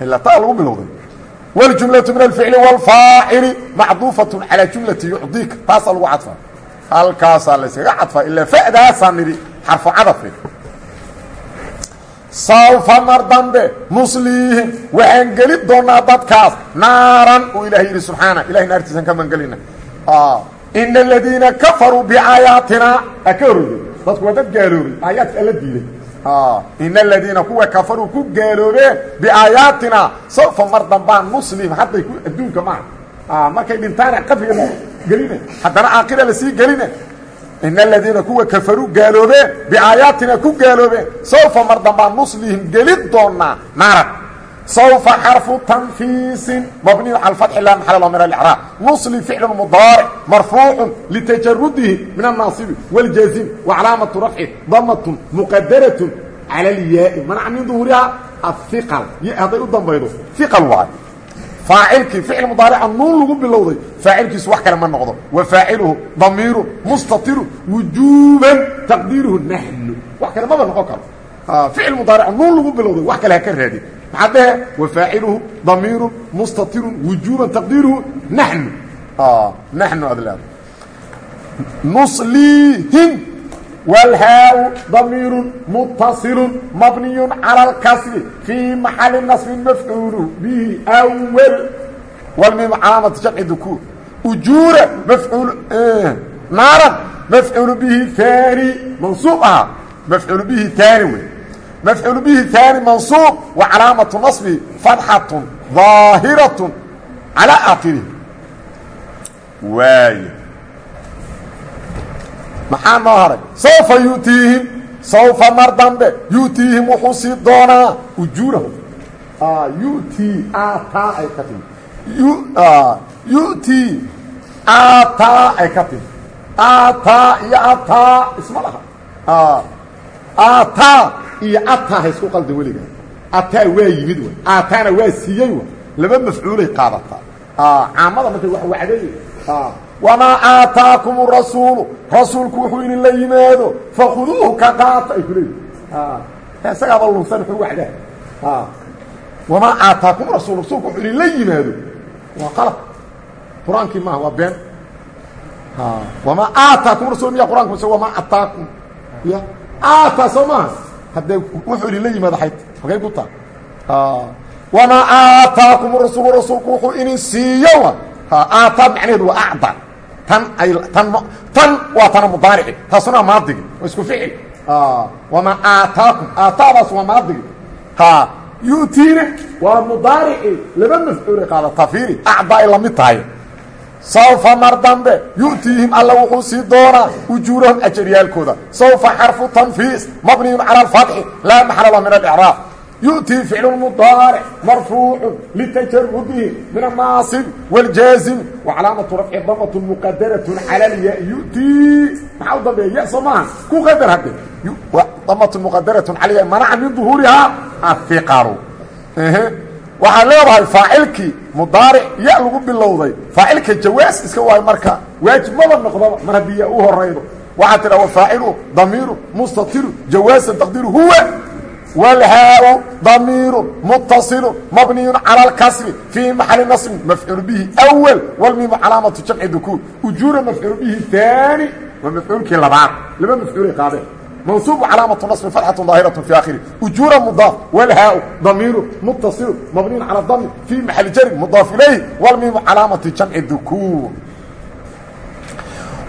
hilata lagu bilowday wاljumlaةu min alficli wاlfaacili macduufaة calى jumlati yucdiika taasaa lagu cadfa halkaasaa layskaga cadfaa ilaa fa'daasaa nidhi xarfu cadafe sawfa mar dambe nusliihim waxaan geli doonaa dadkaas naaran uu ilahay yidhi subxaana ilahay naartiisan ka mangelina ina aladiina kafaruu biaayaatina a ka horreyey dadku waa dad gaaloobay aayaadka alla diiday ina aladiina kuwa kafaruu ku gaaloobeen biaayaatina sawfa mar dambaan muslim hadday adduunka maaha markay dhintaana qabriga gelina haddana aakhira la sii gelina in aladiina kuwa kafaruu gaaloobeen biaayaatina ku gaaloobeen sawfa mar dambaan nuslihim geli doonaa naaran sawfa xarfu tanfiisin mabniyu cala fatxi la maxal lo min alicraab nusli ficlu mudaaric marfuucu litajarudihi min annaasibi wاljaazim wacalaamatu rafci damatun muqadaratun cala alyaai manaca min duhuriha ahiqal hadday u dambaydo iqal waay faacilkii ficil mudaarica nuun lagu bilowday faacilkiisu wax kale ma noqdo faaciluhu damiiru mustatiru wujuuban taqdiiruhu naxnu wax kale maba noqon karo ficil mudaarica nuun lagu bilowday wax kale ha ka raadin maxaa dhehe wa faaciluhu damiiru mustatiru wujuuban taqdiiruhu naxnu naxnu ad leeda nusliihim wlhaau damiiru mutasilu mabniyu calى اlkasri fii maxali nasbin mafcuulu bihi awel wlmimu calaamatu jamci dukuur ujuura mafcuul naaran mafcuulu bihi haani mansuub ahaa mafcuulu bihi haani wey mafcuulu bihi haani mansuub wa calaamatu naصbi fatxatu ظaahiraة calى aakhirihi waay maxaa noo haray sawfa yu'tiihim sawfa mar dambe yu'tiihim wuxuu sii doonaa ujuurahum yu'tii aataa ay ka timi yu'tii aataa ay ka timi aataa iyo ataa isma laha aataa iyo ataa ha isku qalda weliga. Ataa waa yimid w aataana waa siiyey w laba mafcuulay qaadataa. Caamada markay wax wacday wamaa aataakum rasuulu? Rasuulku wuxuu idinla yimaado fakhuduuhu ka qaata ay ku leeyihiin isagaaba lunsan wuxuu wacdaa. Wamaa aataakum rasuul rasuulku wuxuu idinla yimaado. Waa qalab. Qur'aankii maaha waa been. Wamaa aataakum rasul miya qur'anka wamaa ataakum ya aataa soo maaha haddee wuxuu idinla yimaado xayt halkay ku taa. Wamaa aataakum rasuulu rasuulku wuxuu idin siiyo aataa macnaheedu waa acda. Tan ay tan tan waa tana mudaarici. Taasuna waa maadigi waa isku ficil wamaa aataakum aataadaas waa maadigi ha yu'tiina waa mudaarici. Laba mafcuulay qaadataa fiiri. Acda ay la sawfa mar dambe yu'tiihim alla wuxuu sii doonaa ujuurahum ajaryaalkooda sawfa xarfu tanfiis mabniyun cala alfatxi laa maxlala min alicraab yu'tii ficlu mudaaric marfuucun litajarudihi min annaasib waaljaazimi wa calaamatu rafci damatun muqadaratun cala alya yu'tii maxaa u dambeeya? Ya soo maaha ku qadar hadde. Damatun muqadaratun cala alya manaca min duhuurihaa afiqalu waxaa leedahay faacilkii mudaaric ya lagu bilowday faacilka jawaas iska waayo marka waajib maba noqdaba mar haddii ya u horaydo waxaa tidha wafaacilu damiiru mustatiru jawaasan taqdiru huwa wlhaaء ضميir متصل مبني على الكسر في محل نصب مفعول به أول والميم cلاaمة جمع ذكور ujuura مفعول به ثاني waa مفعuلkii labaad laba مفعuلay qaadeen منصوب cلاaمة نصب فتحة ظاaهرة في آخره ujuura مضاaف والhاء ضميir متصل مبني على الضم في محل jر مضاaف إليه والميم cلاaمة جمع ذكور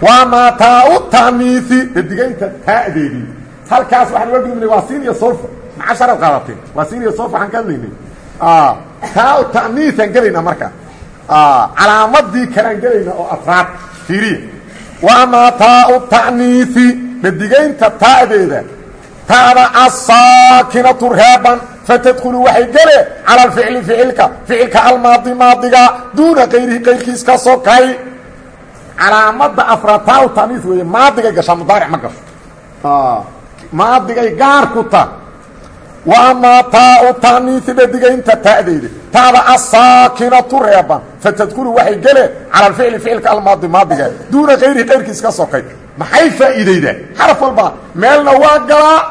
وmaa taa تamiiثi digaynta taadeedii halkaas waxaan uga gudubnay waa sin iyo solfa maxaa sharaad qaadateen waa sin iyo solfa waxaan ka hadlaynay taa ta'niisan gelaynaa marka calaamadii kalaan gelaynaa oo afraad fiiriya wamaa taau ta'niifi badigaynta ta'deeda ta'da asaakinatu reeban fatadkhulu waxay gele cala alficli ficilka ficilka almaadi maadiga duuna kayrihi qayrkiis ka sokay calaamada afraad taau ta'niis weeye maadigay gashaa mudaaric ma gasho. Maadigay gaar ku ta. Wa amaa taau ta'niisi badigaynta ta'deyda taada asaakinatu reeban fatadkulu waxay gele cala alficli ficilka almaadi maadiga duuna kayrihi qayrkiis ka sokay maxay faa'iidaydaa xaraf walba meelna waa galaa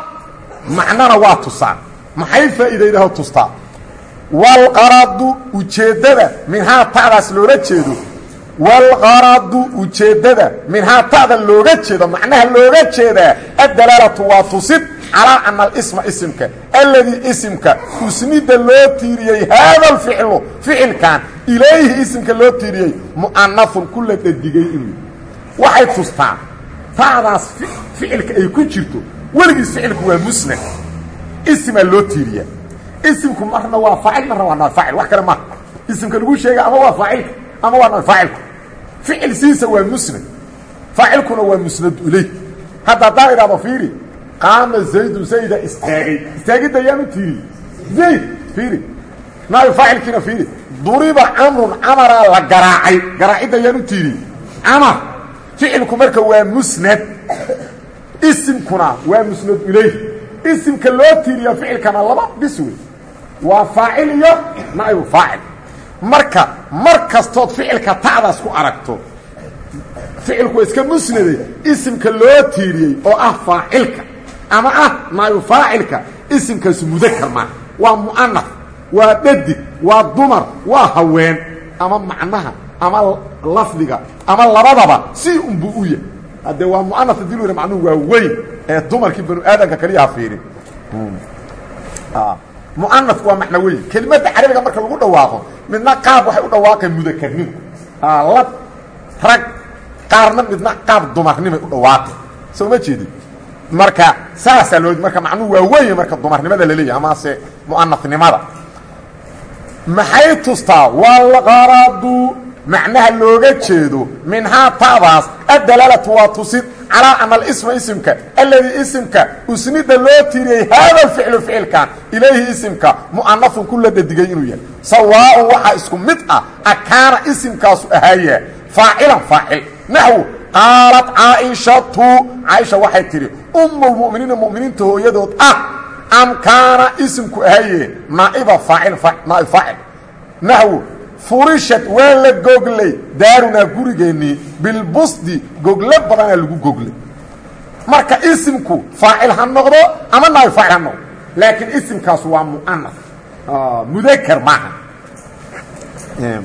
macnona waa tusaa maxay faa'iidaydaho tustaa walqaradu ujeeddada minhaa ta'daas loola jeedo. Walqaradu ujeeddada minhaa ta'da looga jeedo. Macnaha looga jeedaa addalaalatu waa tusid calaa ana alisma isimka. Alladii isimka usnida loo tiiriyey haada alficlu ficilkan ilayhi isimka loo tiiriyey mu'anafun ku la dhadigay inuu waxay tustaa ta'daas ficilka ay ku jirto weligiis ficilku waa musnad. Isimaa loo tiiriyaa isimku marna waa faacil marna waa nafaacil. Wax kale maaha isimka lagu sheega ama waa faacilka ama waa nafaacilku. Ficil siisa waa musnad. Faacilkuna waa musnad iley hadda haddaan idhahdo fiiri qaama zaydu zayda istaagay. Istaagidda ayaan u tiiriyey zayd fiiri. Naabi faacilkiina fiiri. Duriba camrun camaraa la garaacay. Garaacidda ayaan u tiiriyey camar ficilku marka waa musnad. Isimkuna waa musnad iley isimka loo tiiriya ficilkana laba bis wey waa faacil iyo naa'ibu faacil. Marka mar kastood ficilka ta'daas ku aragto ficilku waa iska musnade isimka loo tiiriyey oo ah faacilka ama ah naa'ibu faacilka isimkaasu mudakar maaha waa mu'anaf waa dhadig waa dumar waa haween ama macnaha ama lafdiga ama labadaba si unbu u yahy haddee waa mu'anaf haddii lu yidha macnuhu waa weyn ee dumarkii banu aadamka kaliyaha fiirin mu'anafku waa macno weyn. Kelimadda carabiga marka lagu dhawaaqo midna qaab waxay u dhawaaqeen mudakarnimo lab rag qaarna midna qaab dumarnimay u dhawaaqeen. Soo ma jeedin marka saasaa loo marka macnuhu waa weyn marka dumarnimada la leeyahay amase mu'anafnimada maxay tustaa? Walqaradu macnaha looga jeedo minhaa ta'daas addalaalatu waa tusid calaa ana alisma isimka alladii isimka usnida loo tiiriyey haada alficlu ficilkan ilayhi isimka mu'anafun ku la dhadigay inuu yahay. Sawaaun waxaa isku mid ah akaana isimkaasu ahaayaa faacilan faacil. Naxwu qaalat caaishatu caaisha waxay tidhi ummulmu'miniina mu'miniinta hooyadood ah am kaana isimku ahaaye naa'iba faacil naa'ib faacil. Naxwu furishad waa la goglay daarunaa gurigeennii bilbusdi goglo badanaa lagu goglay marka isimku faacil ha noqdo ama naaib faacil ha noqdo. Laakiin isimkaas waa mu'anaf mudakar maaha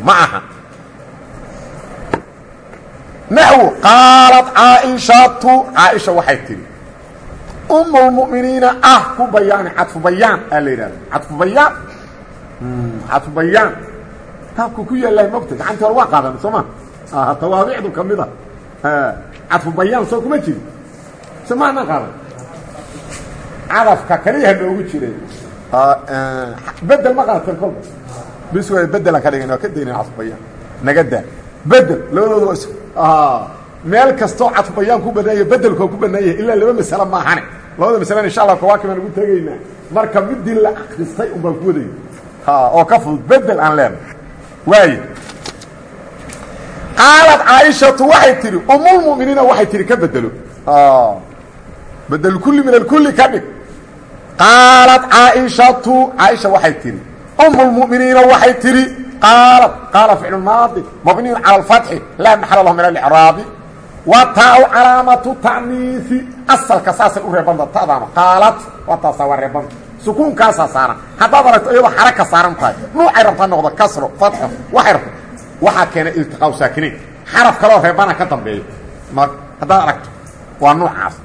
ma aha. Naxwu qaalat caaishatu caaisha waxay tihi um lmu'miniina ah ku bayaani cadfu bayaan aa la yidhahda cadfu bayaan? Cadfu bayaan taabku ku yaallaa mogta gacantii hore waa qaadan soo ma? Tawaabicdu ka mid a cadfu bayaan soo kuma jiri. So maana qaadan. Cadafka kaliyaha noogu jiray. Bedel ma qaatan kolba bis way bedelaan ka dhigan waa ka daynan cadfu bayaan. Naga daa. Bedel labadooda waa meel kastoo cadfu bayaan ku banaanya bedelkoo ku banaanya ilaa laba masale maahane labada masalena insha allah kawaakimaan ugu tegaynaa marka midii la akristay un baan ku wadaya oo ka fudud bedel aan leenahay waay qaalat caaishatu waxay tihi umulmu'miniina waxay tihi ka bedelo. Bedel kulli min alkulli ka dhig. Qaalat caaishatu caaisha waxay tihi umulmu'miniina waxay tihi qaalat qaala ficlu maadi mabniyun cala alfatxi laa maxala lahu min alicraabi wa taa-u calaamatu ta'niisi asalka saasay u reebanta ta'daana qaalat waa taasaa waa reebanta sukuunkaasaa saaran. Haddaad aragto iyadoo xaraka saaran tahay nuucay rabtaa noqdo kasro fatxo waxay rabto waxaa keena iltiqaau saakinayn xaraf kaloo reebana ka dambeeyo. Haddaad aragto waa nuucaas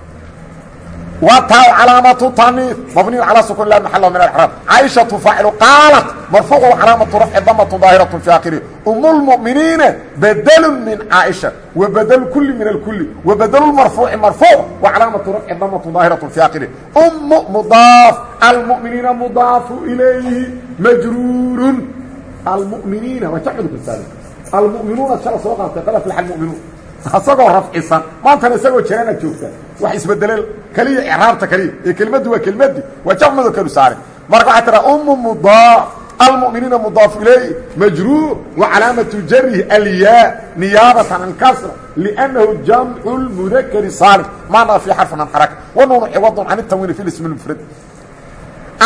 wa taa calaamatu taniif mabniyu calaa sukun la maxala min alcraab caaishatu faacilu qaalat marfuucu calaamatu rafci damatu daahiratu fi akhiri um lmu'miniina badelu min caaisha wa badelu kuli min alkuli wa badelu marfuuci marfuuc wa calaamatu rafci damatu daahiratu fi akhiri ummu mudaaf almu'miniina mudaafu ilayhi majruurun almu'miniina waa jacdu kasaale almu'minuuna shala soo qaatay qad aflaxa almu'minuun asagoo rafcisan maantana isagoo jiraanaad joogtaa wax isbedeleen keliya icraabta keliya ee kelimaddu waa kelmaddi. Waa jamcado kalu saare marka waxay tiraa ummu mudaaf almu'miniina mudaaf ilayh majruur wa calaamatu jarihi alyaa niyaabatan can kasra liannahu jamcu lmudakari saalim maanaa fii xarfin can xaraka wanuunu ciwadun can itanwiini fi lismi lmufrad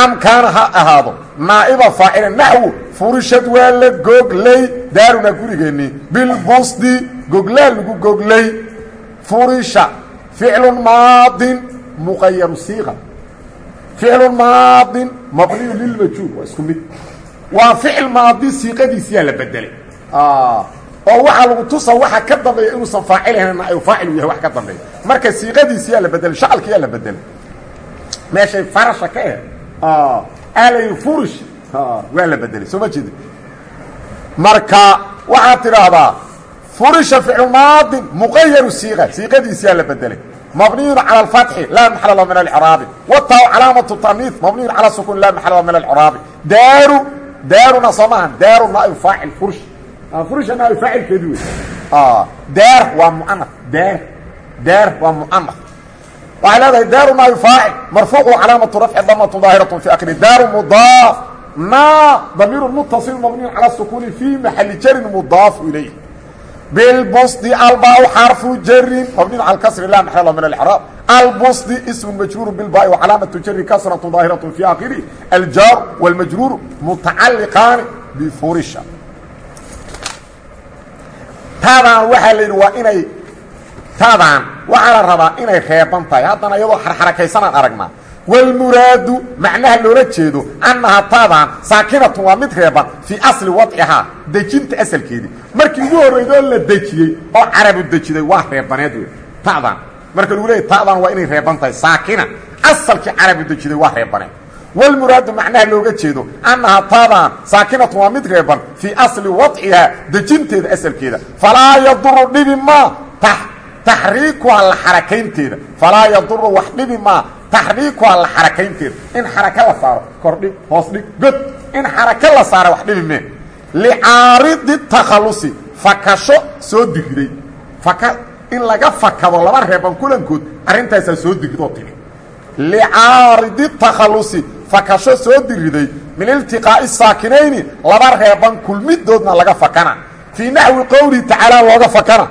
am kaana ha ahaado naa'iba faacila naxwu furishad waa la goglay daaruna gurigeennii bilbusdi goglaa lagu goglay furisha ficlu maadin muqayaru siiqa ficlu maadin mabniyu lilmajhuul waa isku mid waa ficil maadi siiqadiisiyaa la bedelay oo waxaa lagu tusa waxa ka dambeeya inuusan faacilhayna ay faacil u yahay wax ka dambeeya marka siiqadiisiyaa la bedelay shacalkiyaa la bedelay meeshay farasha ka eh alay furish waa la bedelay soo ma jeedi marka waxaad tidhaahdaa furisha ficlu maadin muqayaru siiqa siiqadiisiyaa la bedelay mabniyu calى اfatxi laa maxal lahu min alcraabi wataw calaamatu taniif mabniyu calى sukun laa maxal lahu min alcraabi daaru daaruna soo maaha daaru naab faacil furish furisha naab faacilkeedi wey daar waa muanaf daar daar waa muanaf waxay leedahay daaru naab faacil marfuucu calaamatu rafci damatu daahiraة fi akri daaru mudaaf na damiiru mutaصil mabniyu calى sukuni fi maxali jarin mudaafu ilayh bilbsdi albaa xarfu jarin mabniyu cala kasri la maxal lahu min alcraab albsdi ismu majruuru bilbaai wacalaamatu jari kasratu daahiraة fi akhiri aljaaru wاlmajruuru mutacaliqaani bifurisha taadaan waxaa la yidhi waa inay taadaan waxaa la rabaa inay reeban tahay. Haddana iyadoo xarxarakaysanaan aragnaa wاlmuraadu macnaha loola jeedo annahaa taadaan saakinatun waa mid reeban fii asli wadcihaa dejinta asalkeedii markii ugu horraydoo la dejiyey oo carabu dejiday waa reebaneed wey tadan marka lagu leeyay tadan waa inay reeban tahay saakina asalkii carabu dejiday waa reebaneed wاlmuraadu macnaha looga jeedo annahaa taadaan saakinatun waa mid reeban fii asli wadcihaa dejinteeda asalkeeda falaa yaduru dhibi maa taxriikuha la maa taxriikuha la xarakaynteeda in xaraka la saaro kordhig hoos dhig god in xaraka la saara wax dhibi mee licaaridi takhalusi fakasho soo digriday faka in laga fakado laba reeban kulankood arrintaasaa soo digridoo timi licaaridi takhalusi fakasho soo diriday min iltiqaa'i saakinayni laba reeban kulmidoodna laga fakana fii naxwi qowlihi tacaala looga fakana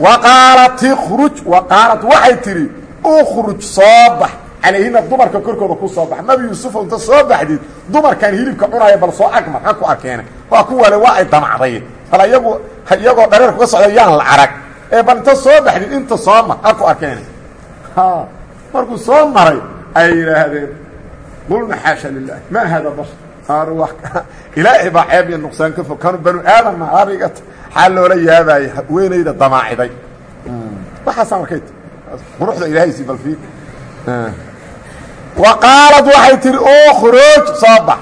wa qaalat ikhruj wa qaalat waxay tidhi ukhruj soo bax calayhina dumarka korkooda ku soo bax. Nabi yuusufow inta soo baxdid dumarkan hilibka cunaya bal soo agmar ha ku arkeene waa kuwale waa ay damacday. Bal iyagu iyagoo dhareer kuga socda yaan la arag. Ee bal inta soo baxdid inta soo mar ha ku arkeene markuu soo maray ay yidhaahdeen qulna xaasha lilah ma hada bashar ilaahay baa ceeb iyo nuqsaan ka fog. Kanu banu aadam ariga xaa loola yaabaayay haweenayda damaaciday. Ti quruxda ilaahaysi bal fii wa qaalad waxay tihi ukhruj soo bax.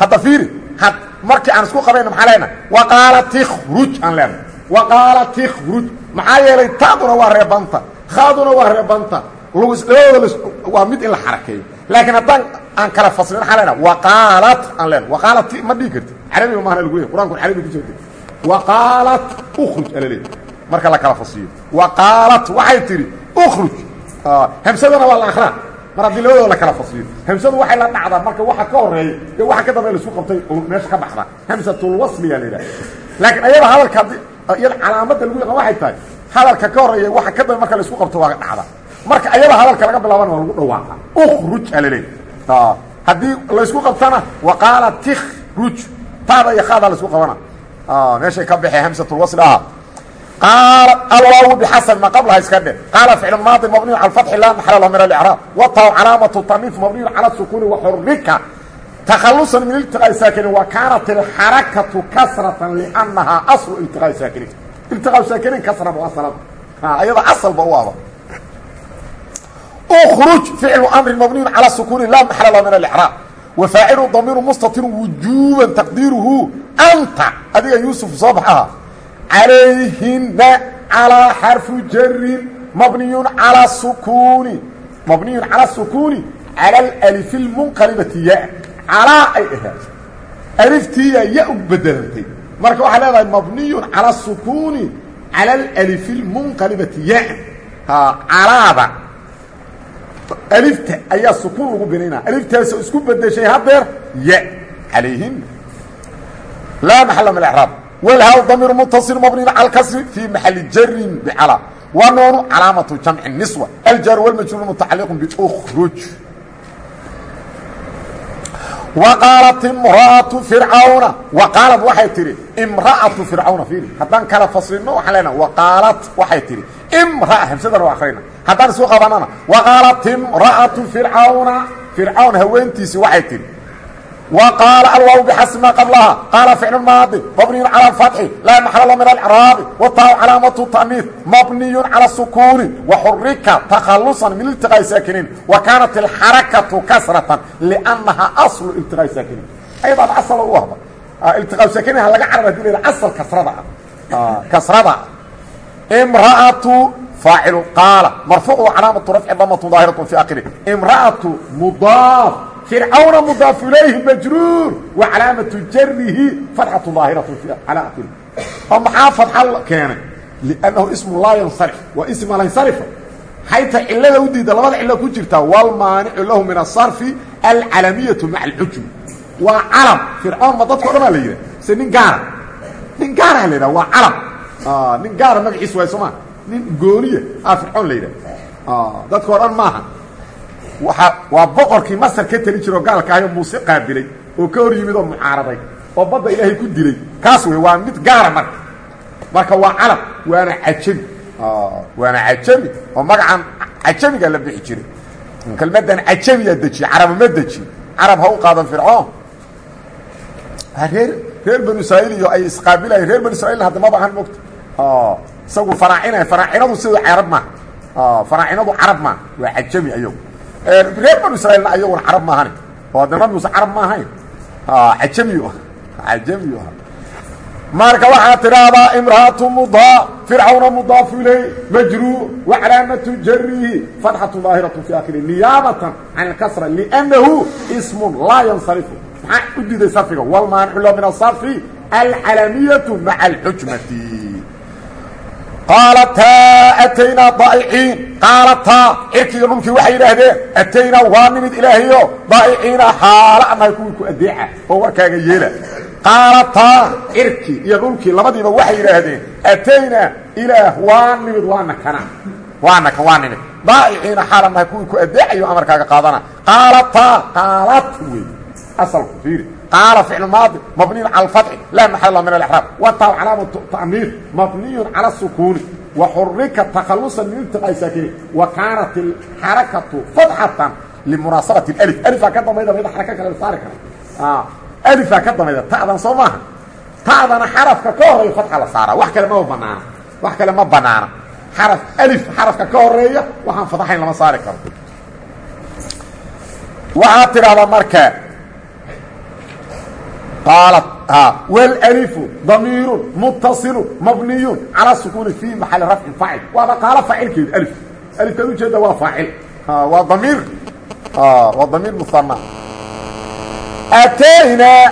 Hadda fiiri had markii aan isku qabayna maxaa leenahay? Wa qaalat ikhruj aan leenahay. Wa qaalat ikhruj maxaa yeelay taaduna waa reebanta khaaduna waa reebanta. Labadooda waa mid in la xarakeeyo laakiin haddaan aan kala faslin waxaa leenaha wa qaalat aan leenahay. Wa qaalat ma dhigi karti carabiga maahna lagu leey qur'anku carabi ku soo deg wa qaalat ukhruj ala leey marka la kala fasliyo. Wa qaalat waxay tihi ukhruj hamsadana waa la akraa mar haddii labadooda la kala fasliyo. Hamsadu waxay la dhacdaa marka waxa ka horreeya ee waxa ka dambeya la isku qabtay meesha ka baxda hamsatulwasliyaa la yidhaha laakiin ayada hadalka iyada calaamadda lagu yaqaan waxay tahay hadalka ka horreeya waxa ka dambe marka la isku qabto waa dhacda marka ayada hadalka laga bilaabana waa lagu dhawaaqa. Ukhruj ala leey haddii laysku qabtana wa qaala tikhruj taada iyo khaadaa la isku qabana. Meeshay ka baxee hamsatulwasli aha qaala alwaaw bxasan ma qablaha iska dhe qaala ficl maadi mabniyu cal fatxi laa maxala lahu min alicraab wataw calaamatu taniif mabniyu cala sukuuni waxurrika takhalusan min iltiqaa'i saakinin wa kaanat alxarakatu kasratan liannahaa aslu iltiqaa'i saakiniin iltiqaau saakiniin kasraba waa salada ayada asalba u aba ukruj ficlu amrin mabniyun cala sukuuni laa maxala lahu min alicraab wafaacilu damiiru mustatirun wujuuban taqdiiruhu anta adiga yuusuf soo baxaha calayhinna calaa xarfu jarin mabniyun calaa sukuuni mabniyun calaa sukuuni cala alalifi lmunqalibati ya calaa ay ahayd. Aliftiiyaa ya u bedelantay marka waxaa leedahay mabniyun calaa sukuuni cala alalifi lmunqalibati ya. Calaada alifta ayaa sukuun lagu binaynaa. Aliftaasoo isku bedeshay hadeer ya calayhinna. Laa maxalla min raab wlhaw damiir mutaصil mabniin cala kasri fii maxali jarin bcala wa noonu calaamatu jamci niswa. Aljar wاlmajruur mutacaliq bkruj wa qaalat imra'atu fircawna wa qaalad waxay tidhi imra'atu fircawna fiiri. Haddaan kala faslinno waxaan leenaha wa qaalat waxay tidhi imra'a hamsadana waa akhrina haddaan isu qabanana wa qaalat imra'atu fircawna fircawn haweentiisii waxay tidhi qaala alwaaw bixasbi maa qablaha qaala ficlu maadi mabniyun cala alfatxi laa maxalla min alcraabi wataaw calaamatu ta'niif mabniyun cala sukuuni waxurika takhalusan min iltiqaa'i saakiniin wa kaanat alxarakatu kasratan liannaha aslu iltiqaa'i saakiniin ayadaaba asala u ahba iltiqaau saakiniin ha laga carab haddii la asal kasrada kasrada imra'atu faacilu qaala marfuucu calaamatu rafci damatun daahiratu fi akhiri imra'atu mudaaf fircawna mudaaf ilayhi majruur wa calaamatu jarihi fatxatu daahiratu calaa akhiri oo maxaa fatxa keenay? Liannahu ismu laa yansarif. Waa ism alansarifa xayta cilada u diida labada cilo ku jirta walmaanicu lahu min asarfi alcalamiyatu maca alxujmi waa calam. Fircawn ma dadka o dhan baa la yidhah se nin gaara. Nin gaara la yidhaha waa calam. Nin gaara magaciis waay soo maa nin gooniya a fircoon la yidhaha dadka o dhan maaha waa boqorkii masar ka teli jiro gaalka ahyo muuse qaabilay oo ka hor yimid oo mucaaraday oo badda ilaahay ku dilay. Kaas wey waa mid gaara marka. Marka waa calam waana cajami. Waana cajami oo magacan cajamigaa la bixi jiray. Kelmadan cajamiyaa dejiye caraba ma deji. Carab ha u qaadan fircoon. Reer reer banu israa'iil iyo ay isqaabilayen reer banu israiilna hadda ma baahan mogta isagu faraacinaya faraacinadu sida carab maaha faraacinadu carab maaha waa cajami ayagu reer banu israiilna ayaguna carab maahani oo hadda nabi muuse carab ma ahayn? Cajamiyu ah cajamiyu ah marka waxaad tidhaahdaa imra'atu mudaa fircawna mudaafu ilay majruur wa calaamatu jarihi fatxatu daahiratu fi akhiri niyaabatan can alkasra liannahu ismun laa yansarifu. Maxaa u diiday sarfiga? Walmaanicu lo min asarfi alcalamiyatu maca alxujmati qaalataa ataynaa daa'iciin. Qaalataa cirkiga dhulkii waxay yidhaahdeen ataynaa waa nimid ilaahayo daa'iciina xaala anahay kuwii ku adeeca oo warkaaga yeela. Qaalataa cirkii iyo dhulkii labadiiba waxay yidhaahdeen ataynaa ilaah waa nimid waana kana. Waana kan waa nimid. Daa'iciina xaal anahay kuwii ku adeecayo amarkaaga qaadana. Qaalataa qaalat wey asalku qaala ficlu maadi mabniyun cala alfatxi laa maxalla min alexraab wataaw calaamatu ta'niif mabniyun cala asukuuni wa xurika takhalusan min iltiqaa'i saakiniin wa kaanat alxarakatu fatxatan limunaasabati alif alifaa ka dambayda mayda xaraka kale la saari kara alifaa ka dambayda ta'dan soo maaha ta'dana xarafka ka horreeya fatxa la saaraa wax kale ma banaana wax kale ma banaana xaraf alif xarafka ka horreeya waxaan fadaxayn lama saari karo waxaad tidhahdaa marka qaalat wlalifu damiiru muttasilu mabniyu calaa sukuuni fii maxali rafcin faacil waaba qaalo faacilkeedu alif. Alifkaad ujeeda waa faacil waa damiir waa damiir muana ataynaa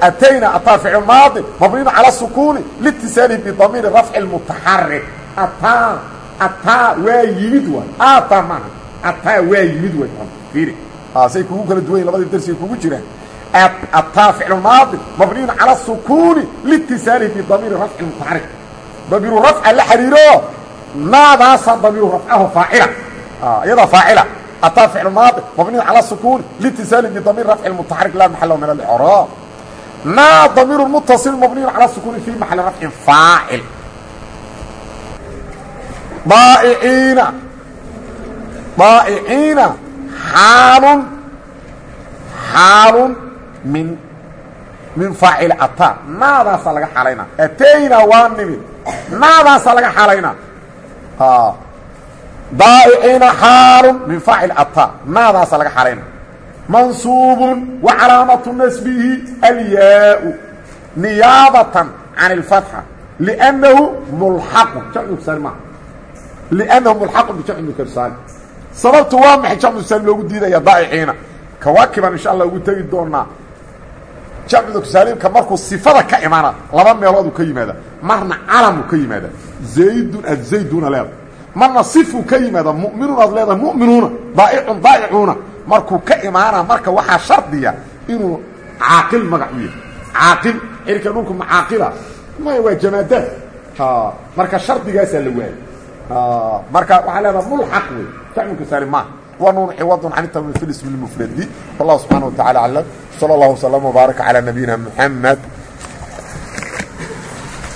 atayna ataa ficil maadi mabniyun calى sukuuni litisaalihi bidamiiri rafci mutaxarik ataa ataa waa yimid waay. Ataa maaha ataa waa yimid fiiri. Say kugu kala duwan labadii darsigay kugu jiraan ataa ficlmaadi mabniyun cala sukuuni liitisaalihi bidamiiri rafci mutacari damiiru rafca la xiriiro naadaasa damiiru rafcaho faacila. Ah, iyadaa faacila. Ataa ficlmaadi mabniyun cala sukuuni liitisaalihi bidamiiri rafci mutacari laa maxalo min alicraab naa damiiru mutasil mabniyun cala sukuuni fii maxali rafcin faacil. Daaiciina daa'iciina xaalun xaalun min min faacil ataa naadaasaa laga xaalaynaa atayna waa nimid naadaasaa laga xaalaynaa daa'iciina xaalun min faacil ataa naadaasaa laga xalayna. Mansuubun wa calaamatu nasbihi alyaau. Niyaabatan can اlfatxa liannahu mulxaqun. Jamcu saalim maaha liannahu mulxaqun bijamci mukrsaalim sababtu waa maxay jamcu saalim loogu diidaya daa'iciina kawaakiban insha allah ugu tegi doonaa jamcu saalimka markuu sifada ka imaana laba meelooduu ka yimaada marna calamuu ka yimaada zaydun azayduna leeda marna sifuu ka yimaada mu'minuun aad leedahay mu'minuuna daa'icun daa'icuuna markuu ka imaana marka waxaa shardiya inuu caaqil magac u yahay. Caaqil cirka dhulku ma caaqila? Maya waa jamaadaad. Marka shardigaasaa la waayay. Marka waxaa leedaha mulxaq wey jamcuka saalim maaha ونون عوض عن التنوين في الاسم المفرد والله سبحانه وتعالى أعلم صلى الله وسلم وبارك على نبينا محمد